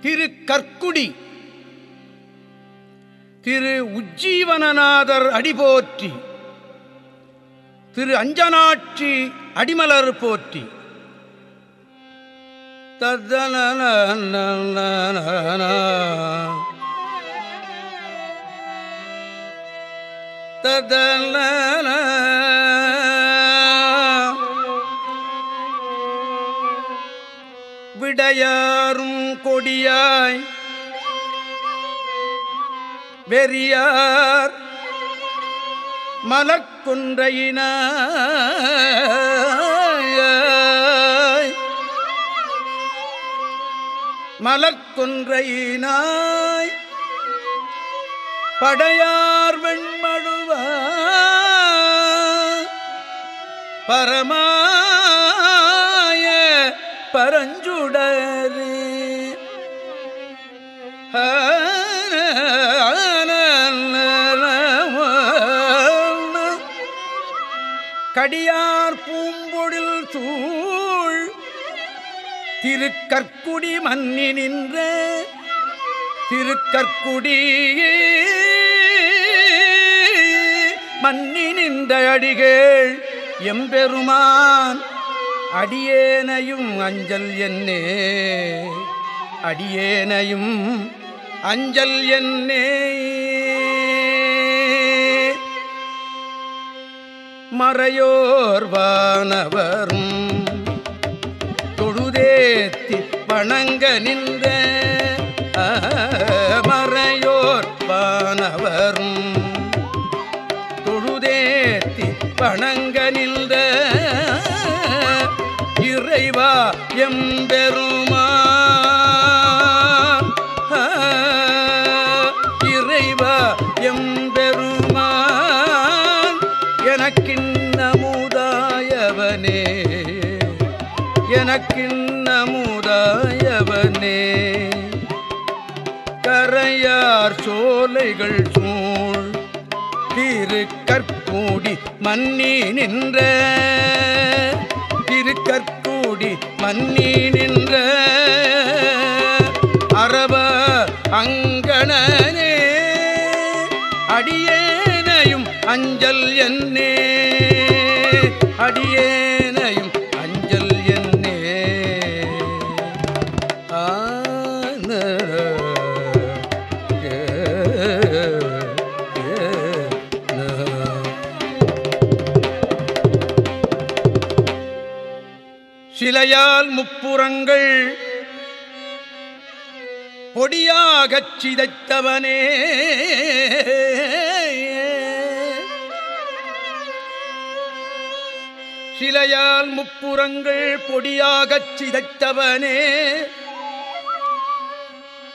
திரு கற்குடி திரு உஜ்ஜீவனநாதர் அடிபோற்றி. திரு அஞ்சனாட்சி அடிமலர் போற்றி. தத்தன ததன வெறியாய். வெறியார் மலக்குன்றையினாய். மலக்குன்றையினாய். படையார் வெண்மழுவ. பரமாய பரஞ்சுடன் அடியார் பூம்பொழில் சூழ் திருக்கற்குடி மன்னி நின்ற திருக்கற்குடி மன்னி நின்ற அடிகள் எம்பெருமான் அடியேனையும் அஞ்சல் என்னே அடியேனையும் அஞ்சல் என்னே. மறையோர் வானவரும். தொழுதேத்தி வணங்க நின்ற ஆ, மறையோர் வானவரும். தொழுதேத்தி வணங்க நின்ற இறைவா எம்பெரும் எனக்கின்னமுதாயவனே எனக்கின்னமுதாயவனே கரையார் சோலைகள் சூழ் திருக்கற்கூடி மன்னி நின்ற. திருக்கற்கூடி மன்னி நின்ற. அரப அங்கணனே அடியேனையும் அஞ்சல் என்னே. சிலையால் முப்புறங்கள் பொடியாகச் சிதைத்தவனே. சிலையால் முப்புறங்கள் பொடியாகச் சிதைத்தவனே.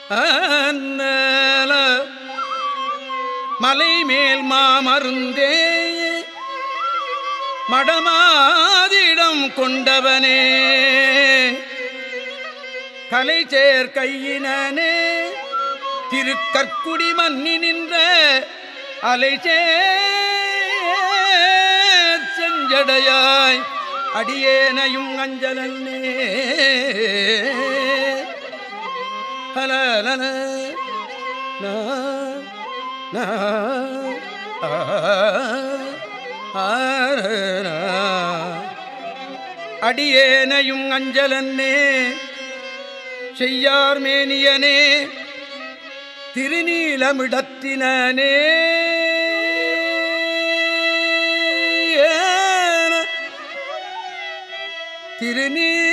அன்னல மலை மேல் மாமருந்தே மடமாதிடம் கொண்டவனே கலை சேர் கையினே திருக்கற்குடி மன்னி நின்ற அலை செஞ்சடையாய் அடியேனையும் அஞ்சலன்னே ஹலலன ஆ நா ஆ அடியேனையும் அஞ்சலன்னே செய்யார்மேனியனே திருநீலமிடத்தினே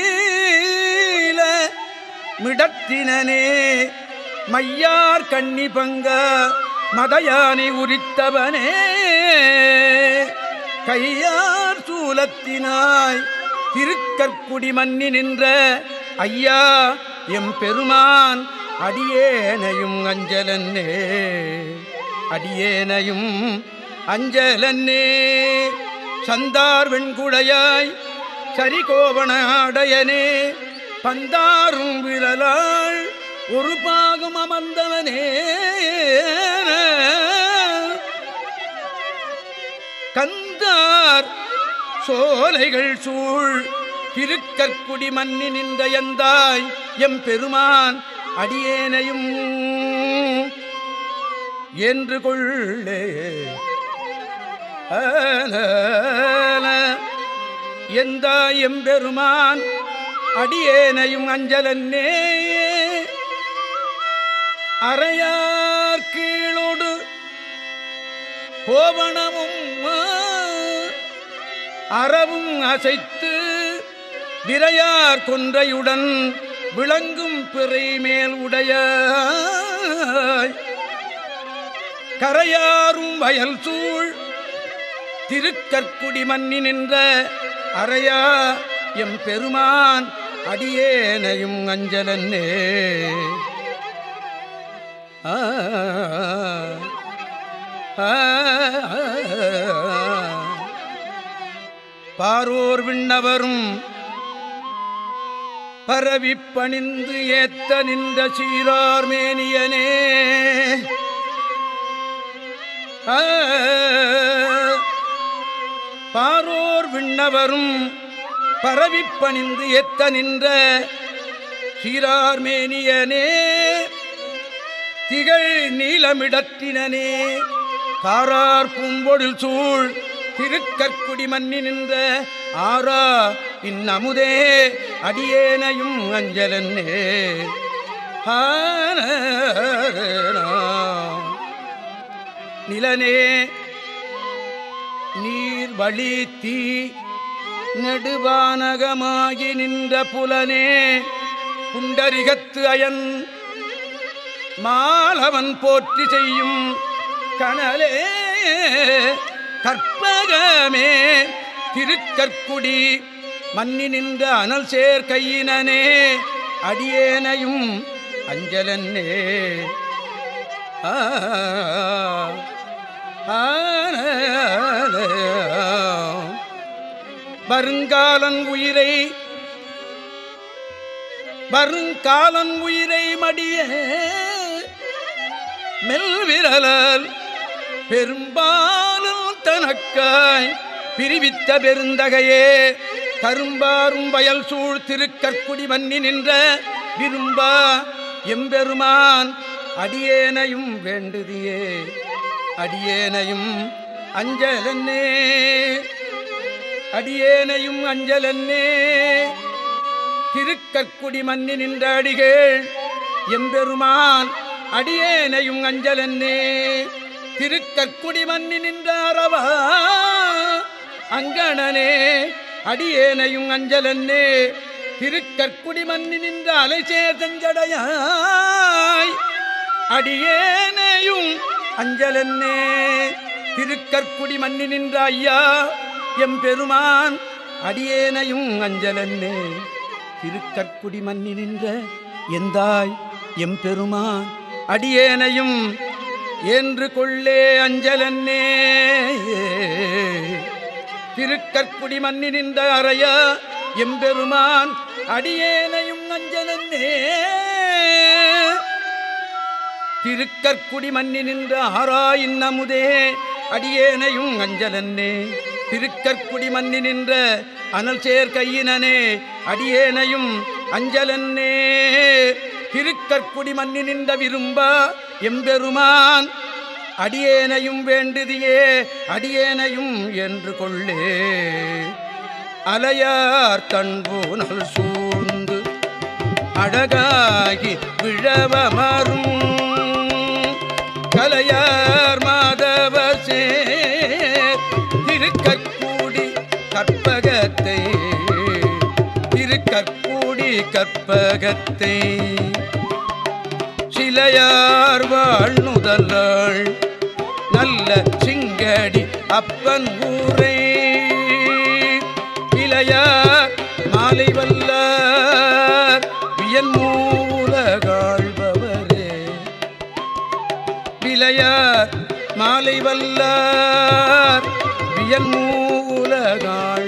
திருநீல மிடத்தினே மையார் கண்ணி பங்க மதயானை உரித்தவனே. கையார் சூலத்தினாய் திருக்கற்குடி மன்னி நின்ற ஐயா எம் பெருமான் அடியேனையும் அஞ்சலன்னே அடியேனையும் அஞ்சலன்னே. சந்தார் வெண்குடையாய் சரிகோவனாடையனே பந்தாரும் விழலாள் ஒரு பாகம் அமர்ந்தவனே. கந்தார் சோலைகள் சூழ். திருக்கற்குடி மன்னி நின்ற எந்தாய் எம் பெருமான் அடியேனையும் என்று கொள்ளே. எந்த எம்பெருமான் அடியேனையும் அஞ்சலன்னே. அறையார் கீழோடு கோவணமும் அறவும் அசைத்து விரையார் கொன்றையுடன் விளங்கும் பிறை மேல் உடைய கரையாரும் வயல் சூழ் திருக்கற்குடி மன்னி நின்ற அறையா எம் பெருமான் அடியேனையும் அஞ்சலன்னே. ஆ ஆ, பாரூர் விண்ணவரும். பரவி பணிந்து ஏத்த நின்ற சீரார்மேனியனே பாரூர் விண்ணவரும் பரவி பணிந்து ஏத்த நின்ற சீரார்மேனியனே திகழ் நீலமிடத்தினனே காரார் பூம்பொழில் சூழ் திருக்கற்குடி மன்னி நின்ற ஆரா இன்னமுதே அடியேனையும் அஞ்சலன்னே. நிலனே நீர் வழி தீ நெடுவானகமாகி நின்ற புலனே புண்டரிகத்து அயன் மாலவன் போற்றி செய்யும் கனலே. கற்பகமே திருக்கற்குடி. மன்னி நின்ற அனல் சேர் கையினனே அடியேனையும் அஞ்சலன்னே. வருங்காலன் உயிரை வருங்காலன் உயிரை மடிய மெல்விரலல் பெரும்பால் தனக்காய் பிரிவித்த பெருந்தகையே. கரும்பாரும் வயல் சூழ் திருக்கற்குடி மன்னி நின்ற விரும்பா எம்பெருமான் அடியேனையும் வேண்டுதியே. அடியேனையும் அஞ்சலன்னே. அடியேனையும் அஞ்சலன்னே. திருக்கற்குடி மன்னி நின்ற அடிகள் எம்பெருமான் அடியேனையும் அஞ்சலன்னே. திருக்கற்குடி மன்னி நின்றாரவா அங்கணனே அடியேனையும் அஞ்சலன்னே திருக்கற்குடி மன்னி நின்ற அலைசேதஞ்சடையாய் அடியேனையும் அஞ்சலன்னே திருக்கற்குடி மன்னி நின்ற ஐயா எம் பெருமான் அடியேனையும் அஞ்சலன்னே. திருக்கற்குடி மன்னி நின்ற எந்தாய் எம் பெருமான் அடியேனையும் என்று கொள்ளே அஞ்சலன்னே. திருக்கற்குடி மன்னி நின்ற அறைய எம்பெருமான் அடியேனையும் அஞ்சலன்னே. திருக்கற்குடி மன்னி நின்ற ஆராயின் நமுதே அடியேனையும் அஞ்சலன்னே. திருக்கற்குடி மன்னி நின்ற அனல் சேர்கையினே அடியேனையும் அஞ்சலன்னே. திருக்கற்குடி மன்னி நின்ற விரும்ப எம்பெருமான் அடியேனையும் வேண்டுதியே அடியேனையும் என்று கொள்ளே. அலையார் தன்பூனல் சூழ்ந்து அழகாகி விழவமரும் கலையார் கற்பகத்தை. சிலையார் வாழ் முதலாள் நல்ல சிங்கடி அப்பன் ஊரே. இளையார் மாலை வல்லார் வியன் மூலகாழ்பவரே இளையார் மாலை வல்லார் வியன் மூலகாழ்